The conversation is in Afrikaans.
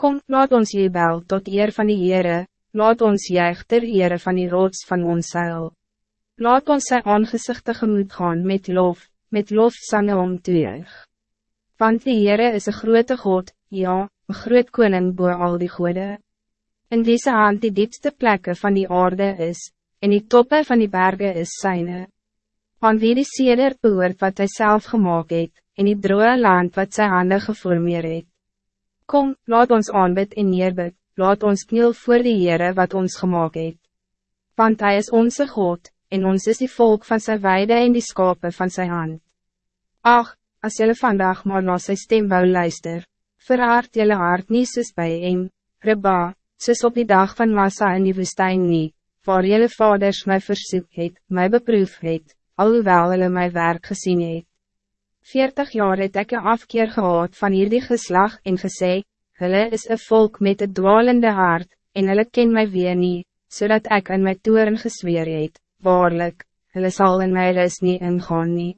Kom, laat ons jebel tot eer van die Heere, laat ons juig ter eere van die rots van ons zeil. Laat ons sy aangezicht tegemoet gaan met lof, met lofsange om te juig. Want die Heere is een grote God, ja, een groot koning boor al die goede. In deze hand die diepste plekken van die aarde is, en die toppen van die bergen is zijne. Aan wie die seder behoort wat hij zelf gemaakt het, en die droge land wat zijn handen geformeerd het. Kom, laat ons aanbid en neerbid, laat ons kniel voor die Heere wat ons gemaakt het. Want hij is onze God, en ons is die volk van zijn weide en die skape van zijn hand. Ach, als jullie vandaag maar naar zijn stem wou luister, verhaard jullie hart niet soos bij hem, Reba, soos op die dag van Massa in die woestijn niet, waar jullie vaders mij versoek het, mij beproef het, alhoewel hulle my werk gezien het. Veertig jaar het ek een afkeer gehad van hierdie geslag en gesê, hulle is een volk met een dwalende hart, en hulle ken my weer nie, zodat ik in my toeren gesweer het, waarlik, hulle sal in my ris nie ingaan nie.